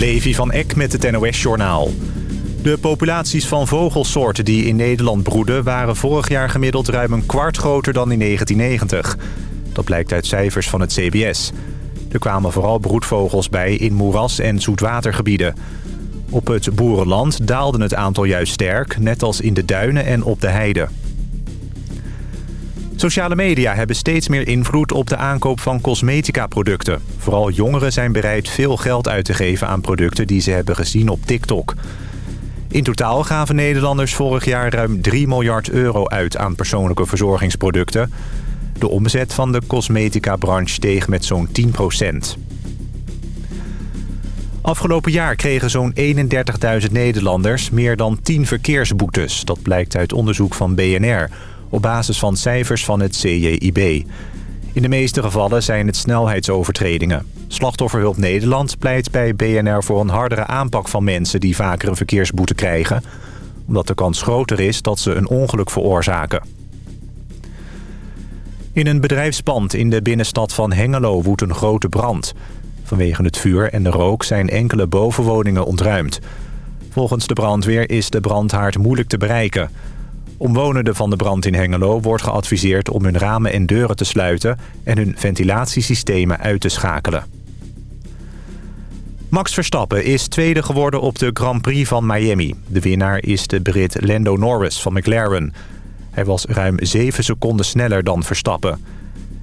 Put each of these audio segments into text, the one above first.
Levi van Eck met het NOS-journaal. De populaties van vogelsoorten die in Nederland broeden... waren vorig jaar gemiddeld ruim een kwart groter dan in 1990. Dat blijkt uit cijfers van het CBS. Er kwamen vooral broedvogels bij in moeras- en zoetwatergebieden. Op het boerenland daalde het aantal juist sterk... net als in de duinen en op de heide. Sociale media hebben steeds meer invloed op de aankoop van cosmetica-producten. Vooral jongeren zijn bereid veel geld uit te geven aan producten die ze hebben gezien op TikTok. In totaal gaven Nederlanders vorig jaar ruim 3 miljard euro uit aan persoonlijke verzorgingsproducten. De omzet van de cosmetica-branche steeg met zo'n 10% Afgelopen jaar kregen zo'n 31.000 Nederlanders meer dan 10 verkeersboetes. Dat blijkt uit onderzoek van BNR op basis van cijfers van het CJIB. In de meeste gevallen zijn het snelheidsovertredingen. Slachtofferhulp Nederland pleit bij BNR voor een hardere aanpak van mensen die vaker een verkeersboete krijgen. Omdat de kans groter is dat ze een ongeluk veroorzaken. In een bedrijfspand in de binnenstad van Hengelo woedt een grote brand. Vanwege het vuur en de rook zijn enkele bovenwoningen ontruimd. Volgens de brandweer is de brandhaard moeilijk te bereiken. Omwonenden van de brand in Hengelo wordt geadviseerd om hun ramen en deuren te sluiten... en hun ventilatiesystemen uit te schakelen. Max Verstappen is tweede geworden op de Grand Prix van Miami. De winnaar is de Brit Lando Norris van McLaren. Hij was ruim 7 seconden sneller dan Verstappen.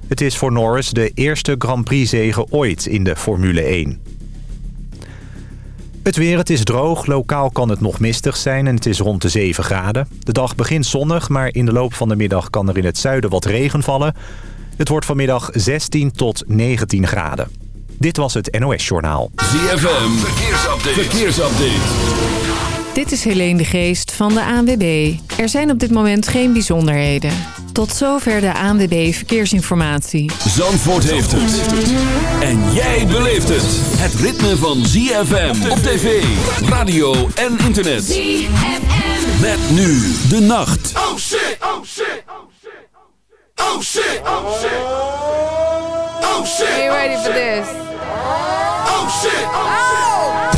Het is voor Norris de eerste Grand Prix-zege ooit in de Formule 1. Het weer, het is droog. Lokaal kan het nog mistig zijn en het is rond de 7 graden. De dag begint zonnig, maar in de loop van de middag kan er in het zuiden wat regen vallen. Het wordt vanmiddag 16 tot 19 graden. Dit was het NOS Journaal. ZFM, verkeersupdate. verkeersupdate. Dit is Helene de Geest van de ANWB. Er zijn op dit moment geen bijzonderheden. Tot zover de ANWB Verkeersinformatie. Zandvoort heeft het. En jij beleeft het. Het ritme van ZFM op tv, radio en internet. ZFM. Met nu de nacht. Oh shit, oh shit, oh shit. Oh shit, oh shit. Oh shit. Are you ready for this? Oh shit, oh shit.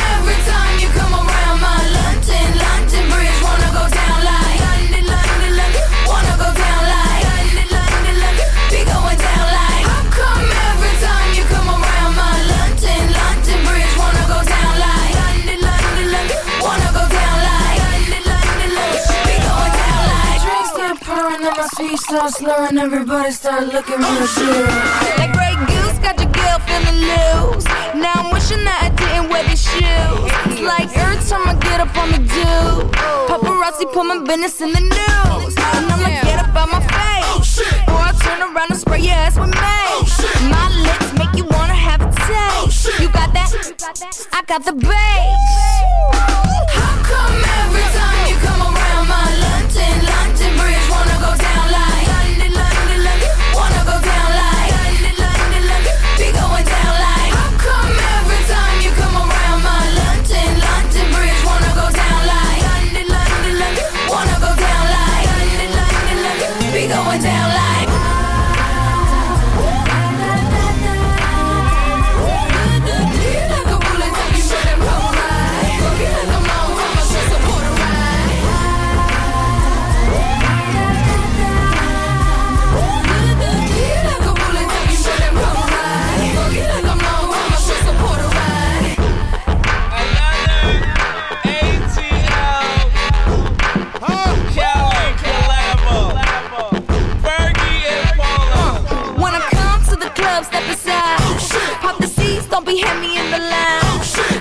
pouring and my speech slurring. Everybody start looking real serious. Like Grey Goose, got your girl feeling loose. Now I'm wishing that I didn't wear these shoes. It's like every time I get up on the do, paparazzi put my business in the news. And I'ma get up on my face. Or I turn around and spray your ass with mace. My lips make you wanna have a taste. You got that? I got the bass.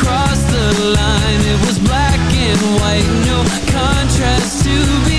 Cross the line. It was black and white No contrast to be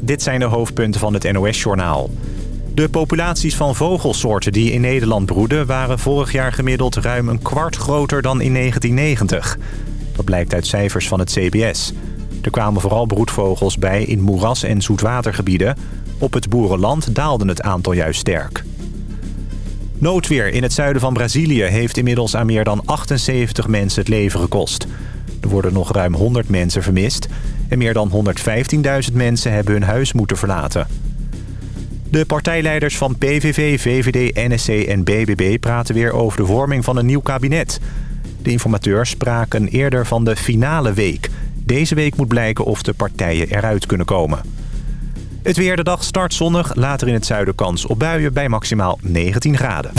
Dit zijn de hoofdpunten van het NOS-journaal. De populaties van vogelsoorten die in Nederland broeden... waren vorig jaar gemiddeld ruim een kwart groter dan in 1990. Dat blijkt uit cijfers van het CBS. Er kwamen vooral broedvogels bij in moeras- en zoetwatergebieden. Op het boerenland daalde het aantal juist sterk. Noodweer in het zuiden van Brazilië heeft inmiddels aan meer dan 78 mensen het leven gekost. Er worden nog ruim 100 mensen vermist. En meer dan 115.000 mensen hebben hun huis moeten verlaten. De partijleiders van PVV, VVD, NSC en BBB praten weer over de vorming van een nieuw kabinet. De informateurs spraken eerder van de finale week. Deze week moet blijken of de partijen eruit kunnen komen. Het weer de dag start zonnig, later in het zuiden kans op buien bij maximaal 19 graden.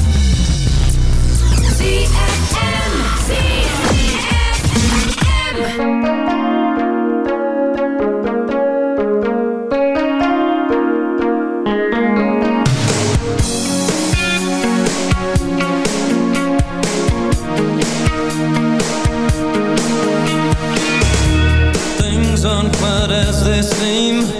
same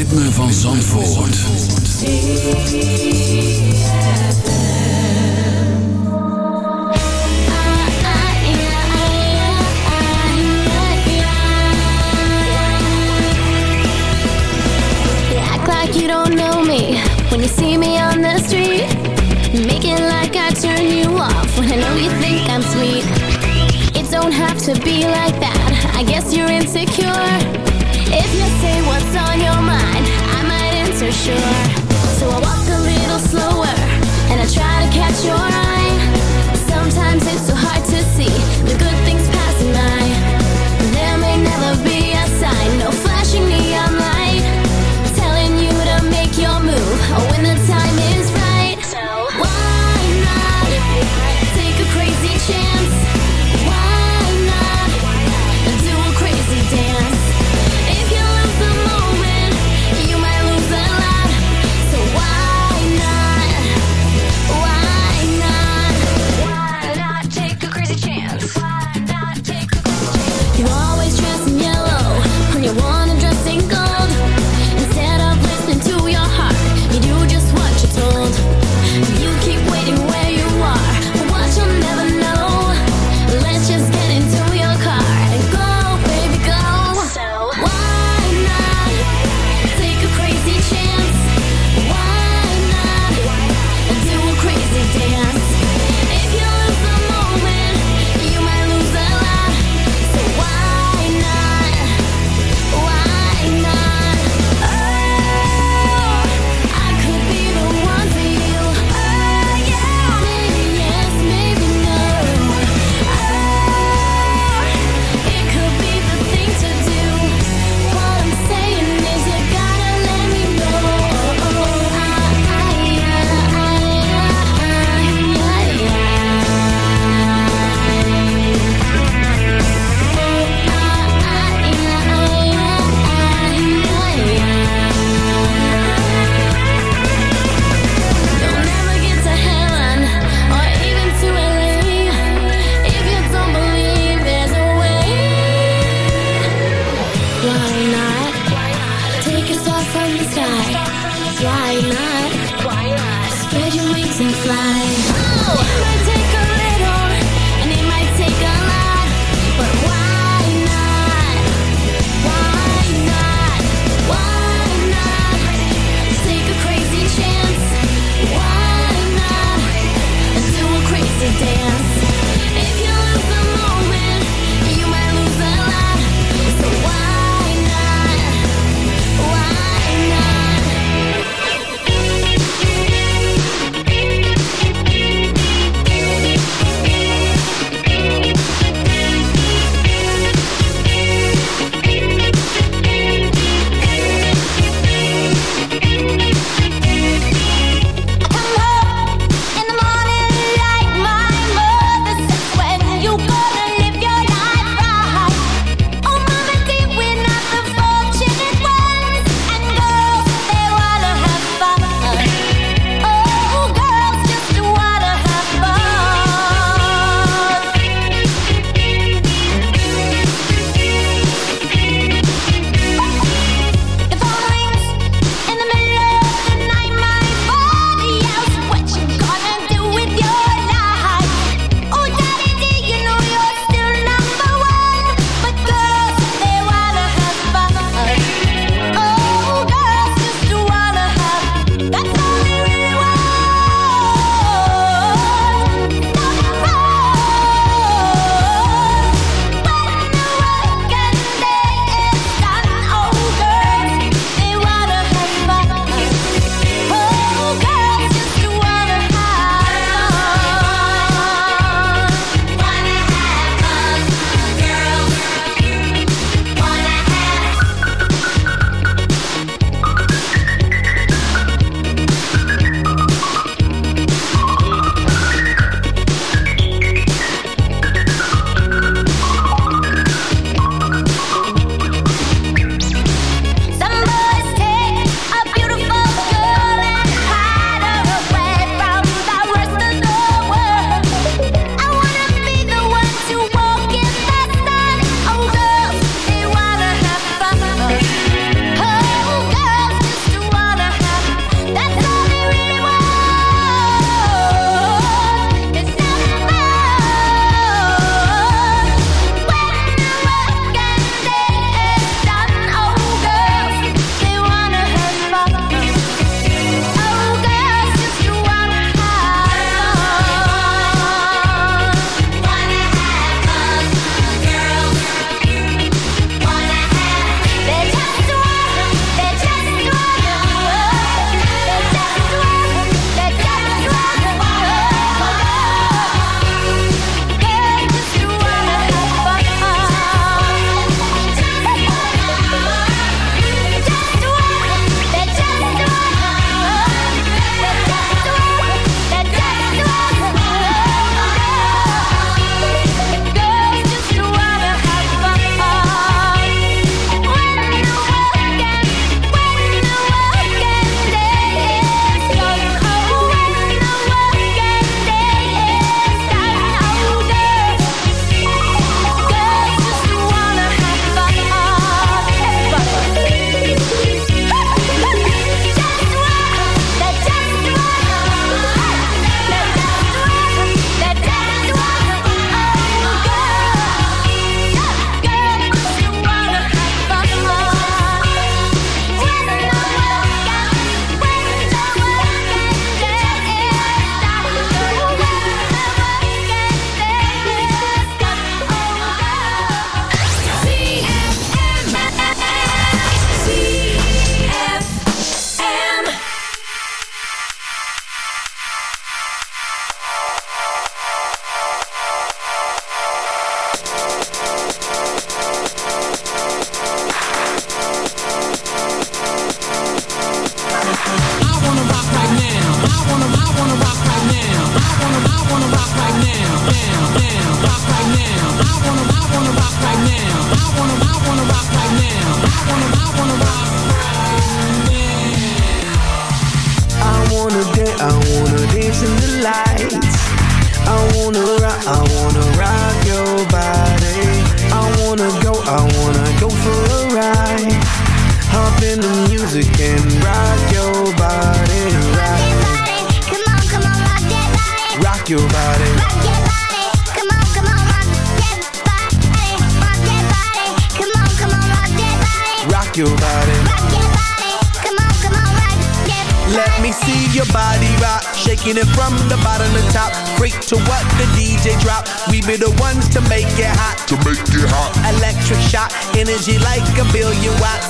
ritme van Zandvoort. Act like you don't know me when you see me on the street. Make it like I turn you off when I know you think I'm sweet. It don't have to be like that. I guess you're insecure. If you say what's on your mind, I might answer sure. So I walk a little slower and I try to catch your eye. In the music and rock your body, rock. Come on, come on, rock that body. Rock your body. Rock that body. Come on, come on, rock that body. Rock that body. Come on, come on, rock that body. Rock your body. Rock body. Come on, come on, rock that Let me see your body rock, shaking it from the bottom to top. Freak to what the DJ drop. We be the ones to make it hot. To make it hot. Electric shock, energy like a billion watts.